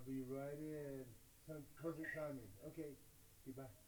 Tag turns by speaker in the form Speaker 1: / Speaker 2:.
Speaker 1: I'll be right in. Perfect timing. Okay, goodbye.